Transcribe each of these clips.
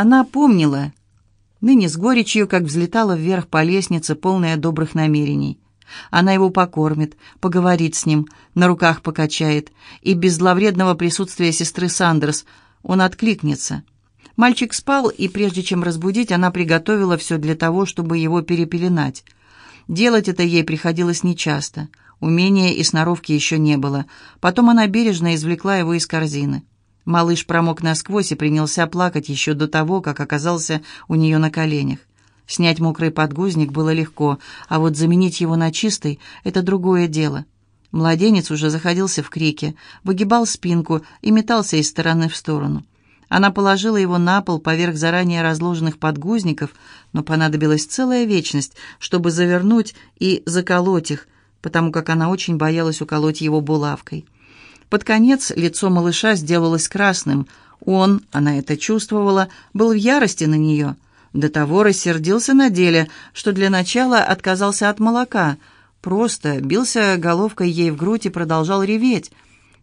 Она помнила, ныне с горечью, как взлетала вверх по лестнице, полная добрых намерений. Она его покормит, поговорит с ним, на руках покачает, и без зловредного присутствия сестры Сандерс он откликнется. Мальчик спал, и прежде чем разбудить, она приготовила все для того, чтобы его перепеленать. Делать это ей приходилось нечасто. Умения и сноровки еще не было. Потом она бережно извлекла его из корзины. Малыш промок насквозь и принялся плакать еще до того, как оказался у нее на коленях. Снять мокрый подгузник было легко, а вот заменить его на чистый — это другое дело. Младенец уже заходился в крике, выгибал спинку и метался из стороны в сторону. Она положила его на пол поверх заранее разложенных подгузников, но понадобилась целая вечность, чтобы завернуть и заколоть их, потому как она очень боялась уколоть его булавкой. Под конец лицо малыша сделалось красным. Он, она это чувствовала, был в ярости на нее — до того рассердился на деле, что для начала отказался от молока, просто бился головкой ей в грудь и продолжал реветь.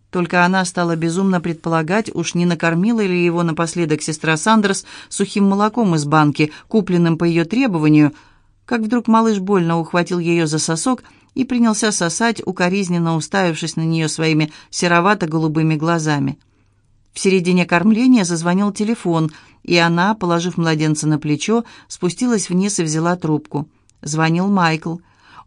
Только она стала безумно предполагать, уж не накормила ли его напоследок сестра Сандерс сухим молоком из банки, купленным по ее требованию, как вдруг малыш больно ухватил ее за сосок и принялся сосать, укоризненно уставившись на нее своими серовато-голубыми глазами. В середине кормления зазвонил телефон — и она, положив младенца на плечо, спустилась вниз и взяла трубку. Звонил Майкл.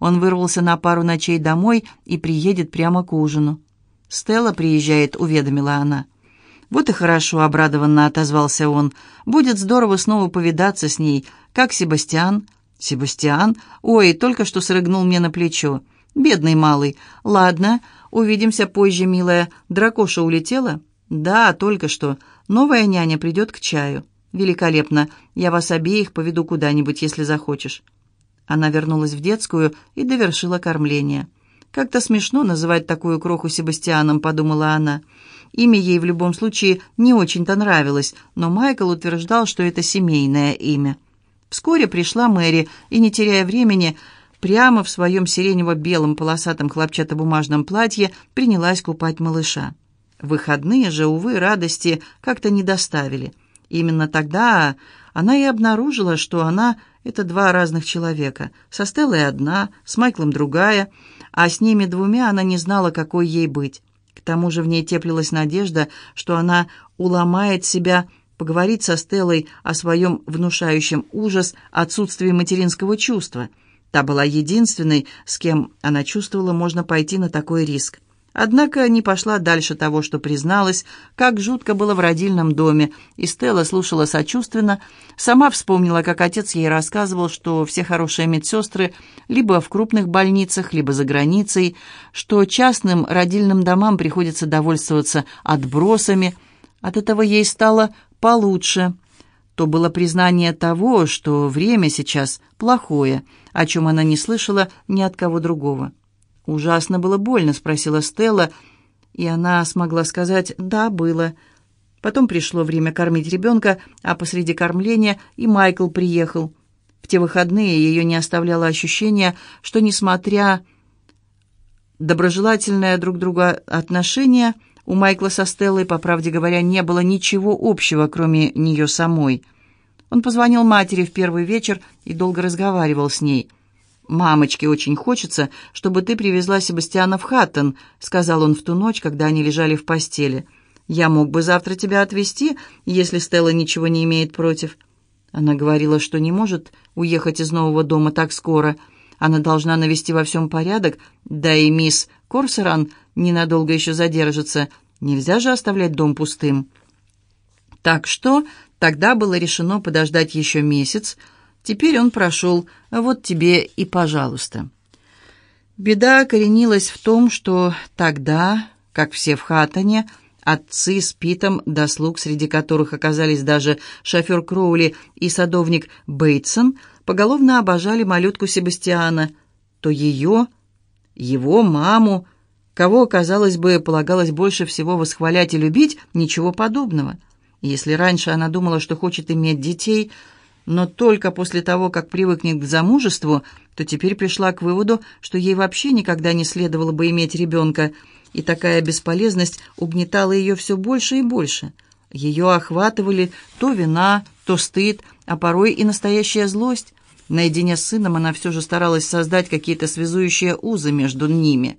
Он вырвался на пару ночей домой и приедет прямо к ужину. «Стелла приезжает», — уведомила она. «Вот и хорошо», — обрадованно отозвался он. «Будет здорово снова повидаться с ней. Как Себастьян?» «Себастьян? Ой, только что срыгнул мне на плечо. Бедный малый. Ладно, увидимся позже, милая. Дракоша улетела?» «Да, только что. Новая няня придет к чаю. Великолепно. Я вас обеих поведу куда-нибудь, если захочешь». Она вернулась в детскую и довершила кормление. «Как-то смешно называть такую кроху Себастьяном», — подумала она. Имя ей в любом случае не очень-то нравилось, но Майкл утверждал, что это семейное имя. Вскоре пришла Мэри и, не теряя времени, прямо в своем сиренево-белом полосатом хлопчатобумажном платье принялась купать малыша. Выходные же, увы, радости как-то не доставили. Именно тогда она и обнаружила, что она — это два разных человека. Со Стеллой одна, с Майклом другая, а с ними двумя она не знала, какой ей быть. К тому же в ней теплилась надежда, что она уломает себя поговорить со Стеллой о своем внушающем ужас отсутствии материнского чувства. Та была единственной, с кем она чувствовала, можно пойти на такой риск. Однако не пошла дальше того, что призналась, как жутко было в родильном доме, и Стелла слушала сочувственно, сама вспомнила, как отец ей рассказывал, что все хорошие медсестры либо в крупных больницах, либо за границей, что частным родильным домам приходится довольствоваться отбросами. От этого ей стало получше. То было признание того, что время сейчас плохое, о чем она не слышала ни от кого другого. «Ужасно было больно?» — спросила Стелла, и она смогла сказать «да, было». Потом пришло время кормить ребенка, а посреди кормления и Майкл приехал. В те выходные ее не оставляло ощущение, что, несмотря доброжелательное друг друга отношение, у Майкла со Стеллой, по правде говоря, не было ничего общего, кроме нее самой. Он позвонил матери в первый вечер и долго разговаривал с ней – «Мамочке очень хочется, чтобы ты привезла Себастьяна в Хаттон», сказал он в ту ночь, когда они лежали в постели. «Я мог бы завтра тебя отвезти, если Стелла ничего не имеет против». Она говорила, что не может уехать из нового дома так скоро. Она должна навести во всем порядок, да и мисс Корсеран ненадолго еще задержится. Нельзя же оставлять дом пустым. Так что тогда было решено подождать еще месяц, Теперь он прошел, вот тебе и пожалуйста. Беда коренилась в том, что тогда, как все в Хаттоне, отцы с Питом, до слуг, среди которых оказались даже шофер Кроули и садовник Бейтсон, поголовно обожали малютку Себастьяна, то ее, его маму, кого, казалось бы, полагалось больше всего восхвалять и любить, ничего подобного. Если раньше она думала, что хочет иметь детей – но только после того, как привыкнет к замужеству, то теперь пришла к выводу, что ей вообще никогда не следовало бы иметь ребенка, и такая бесполезность угнетала ее все больше и больше. Ее охватывали то вина, то стыд, а порой и настоящая злость. Наедине с сыном она все же старалась создать какие-то связующие узы между ними.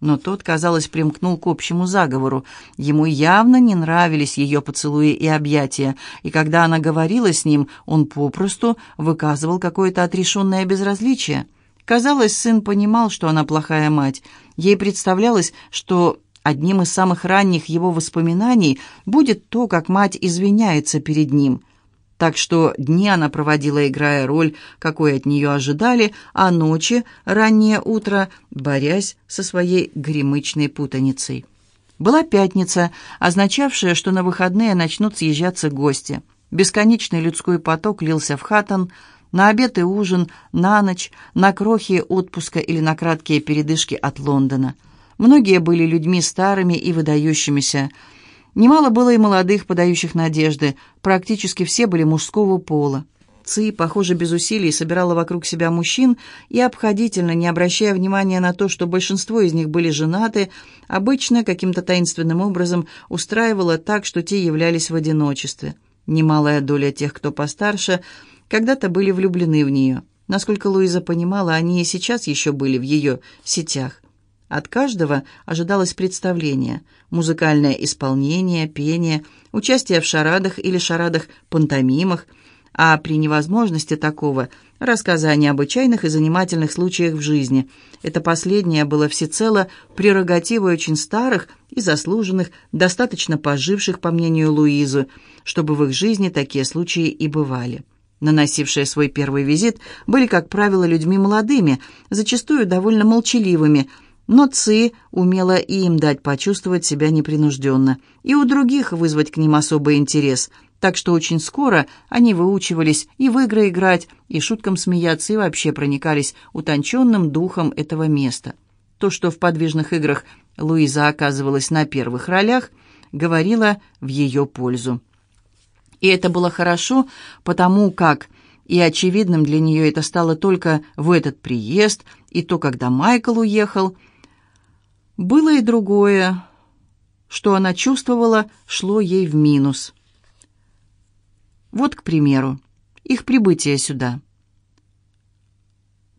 Но тот, казалось, примкнул к общему заговору. Ему явно не нравились ее поцелуи и объятия, и когда она говорила с ним, он попросту выказывал какое-то отрешенное безразличие. Казалось, сын понимал, что она плохая мать. Ей представлялось, что одним из самых ранних его воспоминаний будет то, как мать извиняется перед ним – так что дни она проводила, играя роль, какой от нее ожидали, а ночи, раннее утро, борясь со своей гремычной путаницей. Была пятница, означавшая, что на выходные начнут съезжаться гости. Бесконечный людской поток лился в хатан, на обед и ужин, на ночь, на крохи отпуска или на краткие передышки от Лондона. Многие были людьми старыми и выдающимися, Немало было и молодых, подающих надежды. Практически все были мужского пола. Ци, похоже, без усилий собирала вокруг себя мужчин и обходительно, не обращая внимания на то, что большинство из них были женаты, обычно каким-то таинственным образом устраивала так, что те являлись в одиночестве. Немалая доля тех, кто постарше, когда-то были влюблены в нее. Насколько Луиза понимала, они и сейчас еще были в ее сетях. От каждого ожидалось представление, музыкальное исполнение, пение, участие в шарадах или шарадах-пантомимах, а при невозможности такого – рассказы о необычайных и занимательных случаях в жизни. Это последнее было всецело прерогативой очень старых и заслуженных, достаточно поживших, по мнению Луизы, чтобы в их жизни такие случаи и бывали. Наносившие свой первый визит были, как правило, людьми молодыми, зачастую довольно молчаливыми – но Ци умела и им дать почувствовать себя непринужденно, и у других вызвать к ним особый интерес, так что очень скоро они выучивались и в игры играть, и шуткам смеяться, и вообще проникались утонченным духом этого места. То, что в подвижных играх Луиза оказывалась на первых ролях, говорило в ее пользу. И это было хорошо, потому как и очевидным для нее это стало только в этот приезд, и то, когда Майкл уехал – было и другое, что она чувствовала, шло ей в минус. Вот, к примеру, их прибытие сюда.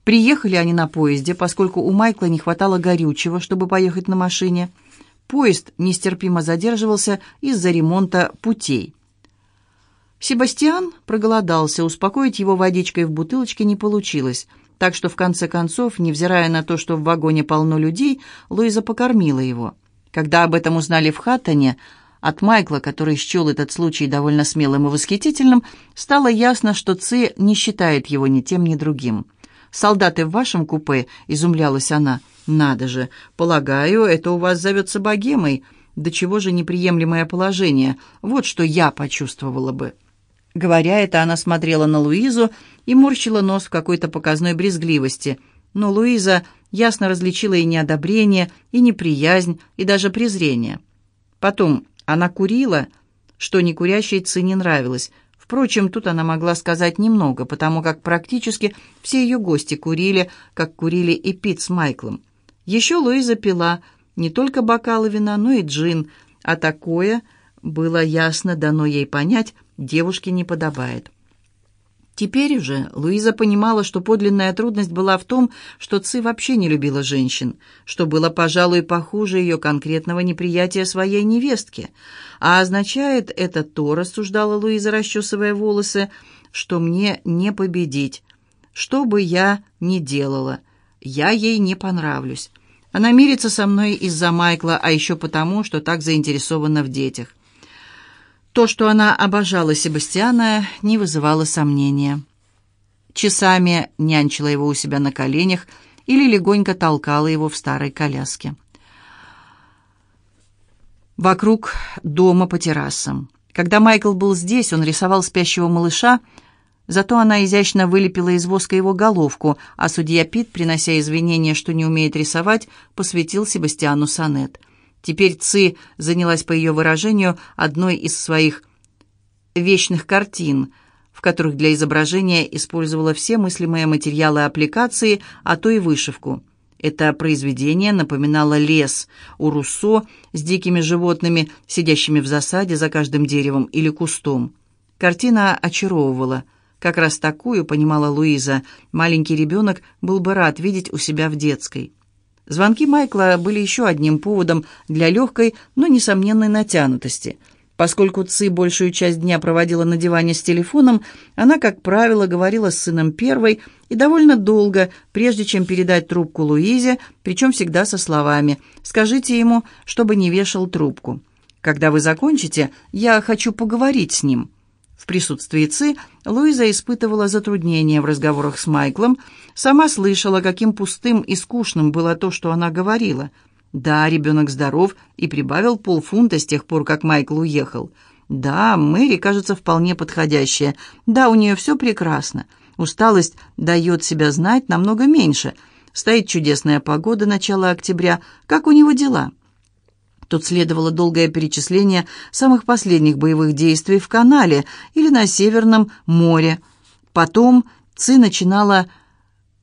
Приехали они на поезде, поскольку у Майкла не хватало горючего, чтобы поехать на машине. Поезд нестерпимо задерживался из-за ремонта путей. Себастьян проголодался, успокоить его водичкой в бутылочке не получилось – так что в конце концов, невзирая на то, что в вагоне полно людей, Луиза покормила его. Когда об этом узнали в Хаттоне, от Майкла, который счел этот случай довольно смелым и восхитительным, стало ясно, что Ци не считает его ни тем, ни другим. «Солдаты в вашем купе?» — изумлялась она. «Надо же! Полагаю, это у вас зовется богемой. До чего же неприемлемое положение? Вот что я почувствовала бы». Говоря это, она смотрела на Луизу и морщила нос в какой-то показной брезгливости. Но Луиза ясно различила и неодобрение, и неприязнь, и даже презрение. Потом она курила, что некурящей Ци не нравилось. Впрочем, тут она могла сказать немного, потому как практически все ее гости курили, как курили и Пит с Майклом. Еще Луиза пила не только бокалы вина, но и джин, а такое было ясно дано ей понять – девушке не подобает. Теперь уже Луиза понимала, что подлинная трудность была в том, что Ци вообще не любила женщин, что было, пожалуй, похуже ее конкретного неприятия своей невестки. А означает это то, рассуждала Луиза, расчесывая волосы, что мне не победить. Что бы я ни делала, я ей не понравлюсь. Она мирится со мной из-за Майкла, а еще потому, что так заинтересована в детях. То, что она обожала Себастьяна, не вызывало сомнения. Часами нянчила его у себя на коленях или легонько толкала его в старой коляске. Вокруг дома по террасам. Когда Майкл был здесь, он рисовал спящего малыша, зато она изящно вылепила из воска его головку, а судья Пит, принося извинения, что не умеет рисовать, посвятил Себастьяну сонет — Теперь Ци занялась, по ее выражению, одной из своих вечных картин, в которых для изображения использовала все мыслимые материалы аппликации, а то и вышивку. Это произведение напоминало лес у Руссо с дикими животными, сидящими в засаде за каждым деревом или кустом. Картина очаровывала. Как раз такую, понимала Луиза, маленький ребенок был бы рад видеть у себя в детской. Звонки Майкла были еще одним поводом для легкой, но несомненной натянутости – Поскольку Ци большую часть дня проводила на диване с телефоном, она, как правило, говорила с сыном первой и довольно долго, прежде чем передать трубку Луизе, причем всегда со словами «Скажите ему, чтобы не вешал трубку. Когда вы закончите, я хочу поговорить с ним». В присутствии Ци Луиза испытывала затруднения в разговорах с Майклом, сама слышала, каким пустым и скучным было то, что она говорила – да, ребенок здоров и прибавил полфунта с тех пор, как Майкл уехал. Да, Мэри кажется вполне подходящая. Да, у нее все прекрасно. Усталость дает себя знать намного меньше. Стоит чудесная погода начала октября. Как у него дела? Тут следовало долгое перечисление самых последних боевых действий в канале или на Северном море. Потом Ци начинала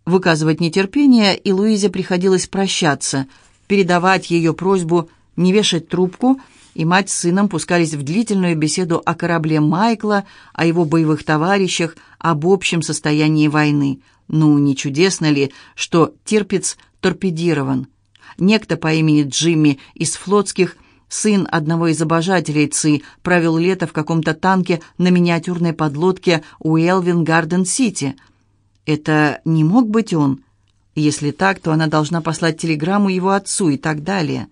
выказывать нетерпение, и Луизе приходилось прощаться – передавать ее просьбу не вешать трубку, и мать с сыном пускались в длительную беседу о корабле Майкла, о его боевых товарищах, об общем состоянии войны. Ну, не чудесно ли, что Тирпиц торпедирован? Некто по имени Джимми из флотских, сын одного из обожателей ЦИ, провел лето в каком-то танке на миниатюрной подлодке у Элвин Гарден-Сити. Это не мог быть он? Если так, то она должна послать телеграмму его отцу и так далее.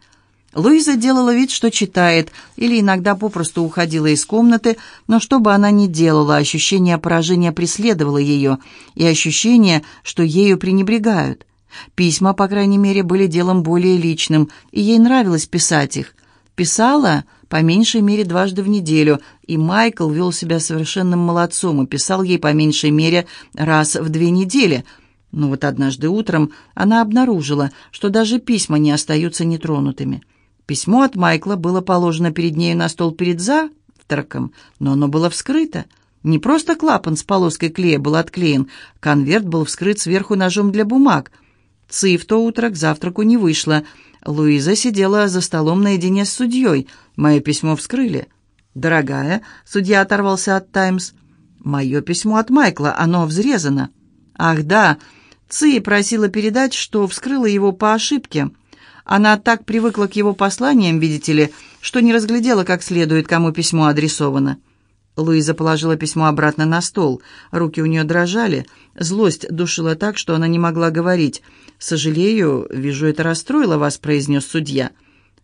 Луиза делала вид, что читает, или иногда попросту уходила из комнаты, но что бы она ни делала, ощущение поражения преследовало ее, и ощущение, что ею пренебрегают. Письма, по крайней мере, были делом более личным, и ей нравилось писать их. Писала по меньшей мере дважды в неделю, и Майкл вел себя совершенным молодцом и писал ей по меньшей мере раз в две недели – но вот однажды утром она обнаружила, что даже письма не остаются нетронутыми. Письмо от Майкла было положено перед нею на стол перед завтраком, но оно было вскрыто. Не просто клапан с полоской клея был отклеен, конверт был вскрыт сверху ножом для бумаг. Ци в то утро к завтраку не вышла. Луиза сидела за столом наедине с судьей. Мое письмо вскрыли. «Дорогая», — судья оторвался от «Таймс», — «мое письмо от Майкла, оно взрезано». «Ах, да, Ци просила передать, что вскрыла его по ошибке. Она так привыкла к его посланиям, видите ли, что не разглядела как следует, кому письмо адресовано. Луиза положила письмо обратно на стол. Руки у нее дрожали. Злость душила так, что она не могла говорить. «Сожалею, вижу, это расстроило вас», — произнес судья.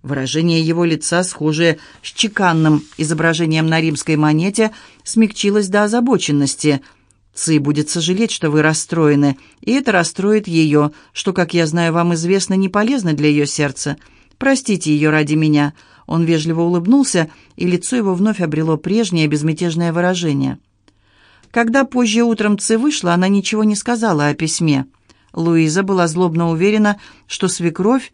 Выражение его лица, схожее с чеканным изображением на римской монете, смягчилось до озабоченности — Ци будет сожалеть, что вы расстроены, и это расстроит ее, что, как я знаю, вам известно, не полезно для ее сердца. Простите ее ради меня». Он вежливо улыбнулся, и лицо его вновь обрело прежнее безмятежное выражение. Когда позже утром Ци вышла, она ничего не сказала о письме. Луиза была злобно уверена, что свекровь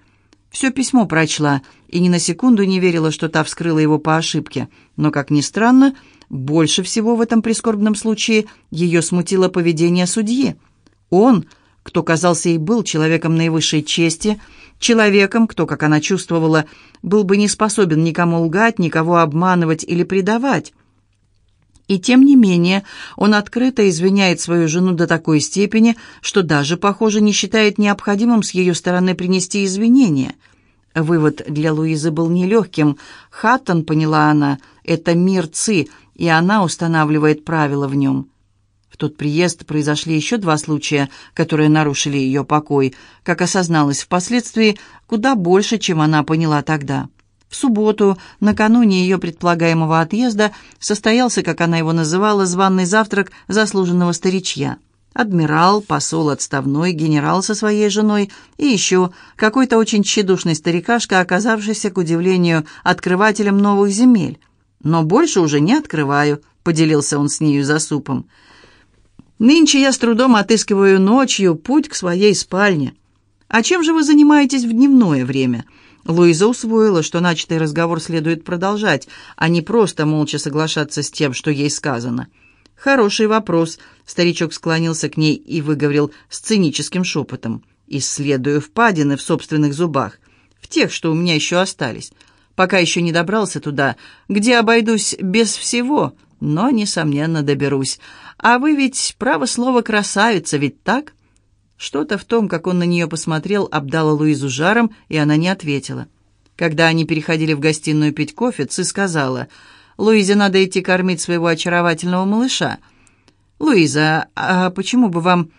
все письмо прочла, и ни на секунду не верила, что та вскрыла его по ошибке. Но, как ни странно, больше всего в этом прискорбном случае ее смутило поведение судьи. Он, кто казался ей был человеком наивысшей чести, человеком, кто, как она чувствовала, был бы не способен никому лгать, никого обманывать или предавать. И тем не менее, он открыто извиняет свою жену до такой степени, что даже, похоже, не считает необходимым с ее стороны принести извинения. Вывод для Луизы был нелегким. Хаттон, поняла она, это мир Ци, и она устанавливает правила в нем. Тот приезд произошли еще два случая, которые нарушили ее покой, как осозналось впоследствии, куда больше, чем она поняла тогда. В субботу, накануне ее предполагаемого отъезда, состоялся, как она его называла, званный завтрак заслуженного старичья. Адмирал, посол отставной, генерал со своей женой и еще какой-то очень тщедушный старикашка, оказавшийся, к удивлению, открывателем новых земель. Но больше уже не открываю», — поделился он с нею за супом. «Нынче я с трудом отыскиваю ночью путь к своей спальне. А чем же вы занимаетесь в дневное время?» Луиза усвоила, что начатый разговор следует продолжать, а не просто молча соглашаться с тем, что ей сказано. «Хороший вопрос», — старичок склонился к ней и выговорил с циническим шепотом. исследую впадины в собственных зубах, в тех, что у меня еще остались, пока еще не добрался туда, где обойдусь без всего, но, несомненно, доберусь. А вы ведь, право слово, красавица, ведь так?» Что-то в том, как он на нее посмотрел, обдало Луизу жаром, и она не ответила. Когда они переходили в гостиную пить кофе, Ци сказала, «Луизе надо идти кормить своего очаровательного малыша». «Луиза, а почему бы вам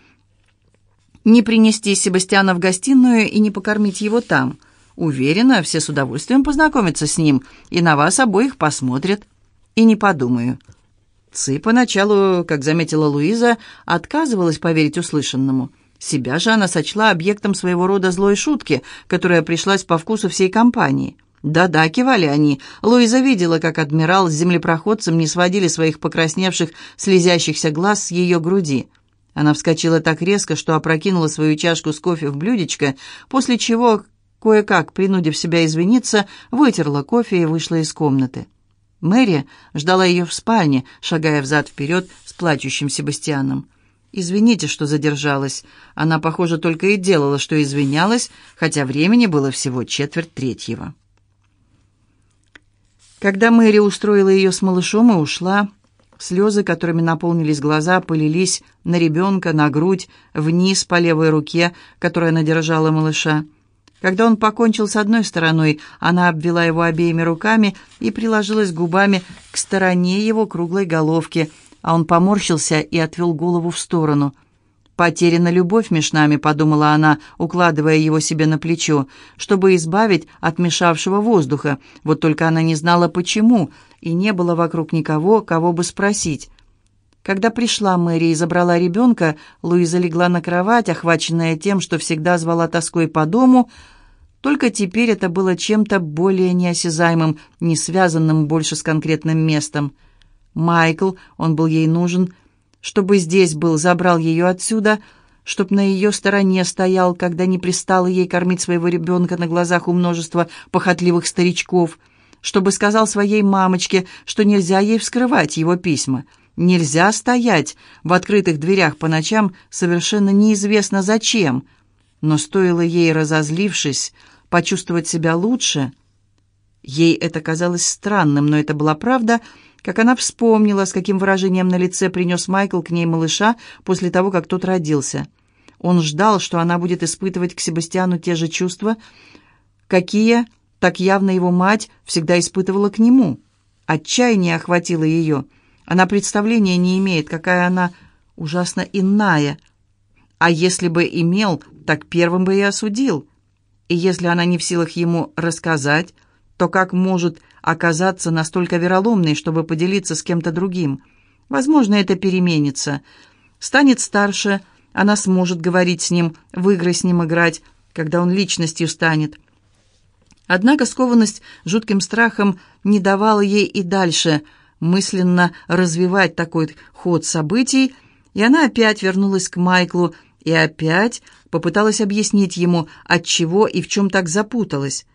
не принести Себастьяна в гостиную и не покормить его там? Уверена, все с удовольствием познакомятся с ним и на вас обоих посмотрят. И не подумаю». Ци поначалу, как заметила Луиза, отказывалась поверить услышанному – себя же она сочла объектом своего рода злой шутки, которая пришлась по вкусу всей компании. Да-да, кивали они. Луиза видела, как адмирал с землепроходцем не сводили своих покрасневших, слезящихся глаз с ее груди. Она вскочила так резко, что опрокинула свою чашку с кофе в блюдечко, после чего, кое-как, принудив себя извиниться, вытерла кофе и вышла из комнаты. Мэри ждала ее в спальне, шагая взад-вперед с плачущим Себастьяном. «Извините, что задержалась». Она, похоже, только и делала, что извинялась, хотя времени было всего четверть третьего. Когда Мэри устроила ее с малышом и ушла, слезы, которыми наполнились глаза, полились на ребенка, на грудь, вниз по левой руке, которая надержала малыша. Когда он покончил с одной стороной, она обвела его обеими руками и приложилась губами к стороне его круглой головки – а он поморщился и отвел голову в сторону. «Потеряна любовь меж нами», — подумала она, укладывая его себе на плечо, чтобы избавить от мешавшего воздуха. Вот только она не знала, почему, и не было вокруг никого, кого бы спросить. Когда пришла Мэри и забрала ребенка, Луиза легла на кровать, охваченная тем, что всегда звала тоской по дому, только теперь это было чем-то более неосязаемым, не связанным больше с конкретным местом — Майкл, он был ей нужен, чтобы здесь был, забрал ее отсюда, чтоб на ее стороне стоял, когда не пристало ей кормить своего ребенка на глазах у множества похотливых старичков, чтобы сказал своей мамочке, что нельзя ей вскрывать его письма, нельзя стоять в открытых дверях по ночам совершенно неизвестно зачем, но стоило ей, разозлившись, почувствовать себя лучше, ей это казалось странным, но это была правда — как она вспомнила, с каким выражением на лице принес Майкл к ней малыша после того, как тот родился. Он ждал, что она будет испытывать к Себастьяну те же чувства, какие, так явно его мать, всегда испытывала к нему. Отчаяние охватило ее. Она представления не имеет, какая она ужасно иная. А если бы имел, так первым бы и осудил. И если она не в силах ему рассказать, то как может оказаться настолько вероломной, чтобы поделиться с кем-то другим. Возможно, это переменится. Станет старше, она сможет говорить с ним, в игры с ним играть, когда он личностью станет. Однако скованность жутким страхом не давала ей и дальше мысленно развивать такой ход событий, и она опять вернулась к Майклу и опять попыталась объяснить ему, от чего и в чем так запуталась.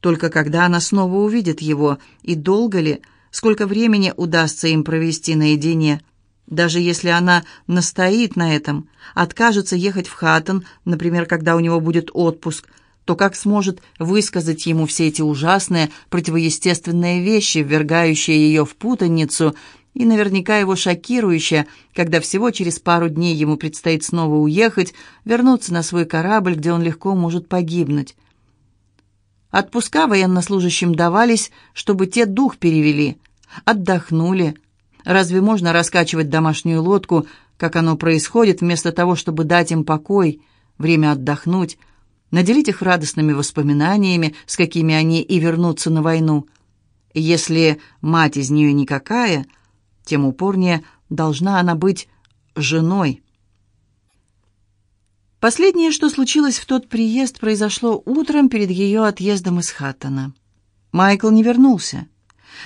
Только когда она снова увидит его, и долго ли, сколько времени удастся им провести наедине. Даже если она настоит на этом, откажется ехать в Хаттон, например, когда у него будет отпуск, то как сможет высказать ему все эти ужасные, противоестественные вещи, ввергающие ее в путаницу, и наверняка его шокирующее, когда всего через пару дней ему предстоит снова уехать, вернуться на свой корабль, где он легко может погибнуть. Отпуска военнослужащим давались, чтобы те дух перевели, отдохнули. Разве можно раскачивать домашнюю лодку, как оно происходит, вместо того, чтобы дать им покой, время отдохнуть, наделить их радостными воспоминаниями, с какими они и вернутся на войну? Если мать из нее никакая, тем упорнее должна она быть женой. Последнее, что случилось в тот приезд, произошло утром перед ее отъездом из Хаттона. Майкл не вернулся,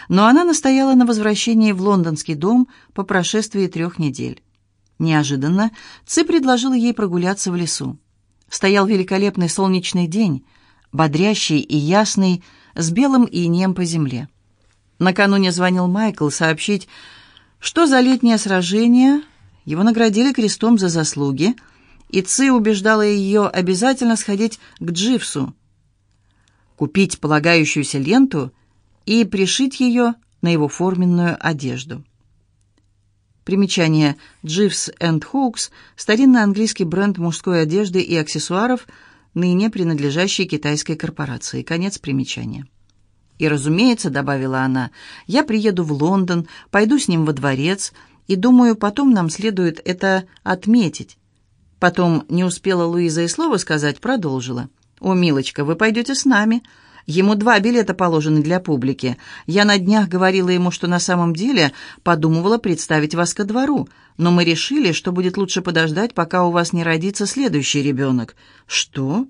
но она настояла на возвращении в лондонский дом по прошествии трех недель. Неожиданно Ци предложила ей прогуляться в лесу. Стоял великолепный солнечный день, бодрящий и ясный, с белым инеем по земле. Накануне звонил Майкл сообщить, что за летнее сражение его наградили крестом за заслуги – и Ци убеждала ее обязательно сходить к Дживсу, купить полагающуюся ленту и пришить ее на его форменную одежду. Примечание Дживс энд Хоукс – старинный английский бренд мужской одежды и аксессуаров, ныне принадлежащий китайской корпорации. Конец примечания. «И, разумеется, — добавила она, — я приеду в Лондон, пойду с ним во дворец, и, думаю, потом нам следует это отметить». Потом не успела Луиза и слова сказать, продолжила. «О, милочка, вы пойдете с нами. Ему два билета положены для публики. Я на днях говорила ему, что на самом деле подумывала представить вас ко двору, но мы решили, что будет лучше подождать, пока у вас не родится следующий ребенок». «Что?»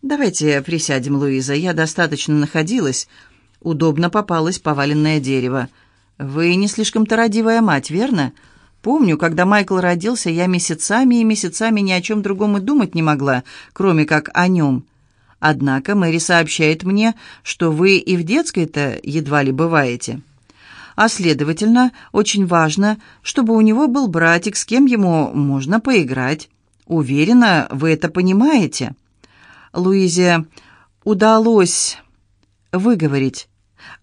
«Давайте присядем, Луиза. Я достаточно находилась. Удобно попалось поваленное дерево. Вы не слишком-то родивая мать, верно?» Помню, когда Майкл родился, я месяцами и месяцами ни о чем другом и думать не могла, кроме как о нем. Однако Мэри сообщает мне, что вы и в детской-то едва ли бываете. А следовательно, очень важно, чтобы у него был братик, с кем ему можно поиграть. Уверена, вы это понимаете. Луизе удалось выговорить.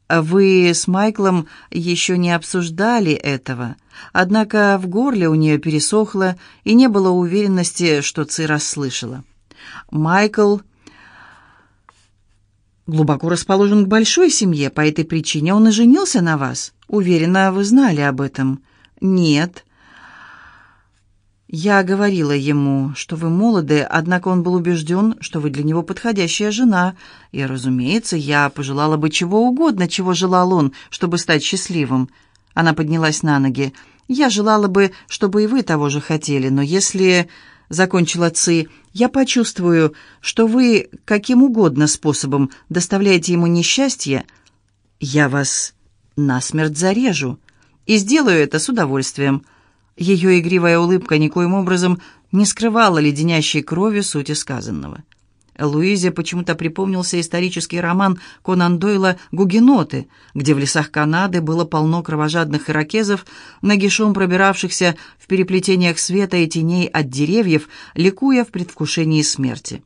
Вы с Майклом еще не обсуждали этого. Однако в горле у нее пересохло, и не было уверенности, что Ци расслышала. Майкл глубоко расположен к большой семье, по этой причине он и женился на вас. Уверена, вы знали об этом. Нет. Я говорила ему, что вы молоды, однако он был убежден, что вы для него подходящая жена. И, разумеется, я пожелала бы чего угодно, чего желал он, чтобы стать счастливым. Она поднялась на ноги. Я желала бы, чтобы и вы того же хотели, но если — закончила Ци, — «я почувствую, что вы каким угодно способом доставляете ему несчастье, я вас насмерть зарежу и сделаю это с удовольствием». Ее игривая улыбка никоим образом не скрывала леденящей крови сути сказанного. Луизе почему-то припомнился исторический роман Конан Дойла «Гугеноты», где в лесах Канады было полно кровожадных иракезов, нагишом пробиравшихся в переплетениях света и теней от деревьев, ликуя в предвкушении смерти.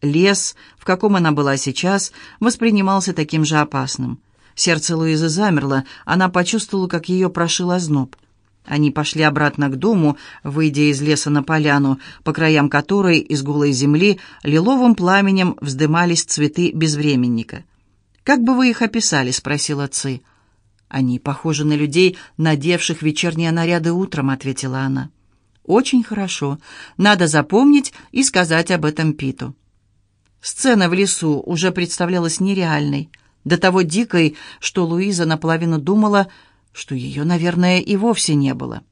Лес, в каком она была сейчас, воспринимался таким же опасным. Сердце Луизы замерло, она почувствовала, как ее прошил озноб. Они пошли обратно к дому, выйдя из леса на поляну, по краям которой из голой земли лиловым пламенем вздымались цветы безвременника. «Как бы вы их описали?» — спросил отцы. «Они похожи на людей, надевших вечерние наряды утром», — ответила она. «Очень хорошо. Надо запомнить и сказать об этом Питу». Сцена в лесу уже представлялась нереальной, до того дикой, что Луиза наполовину думала — что ее, наверное, и вовсе не было.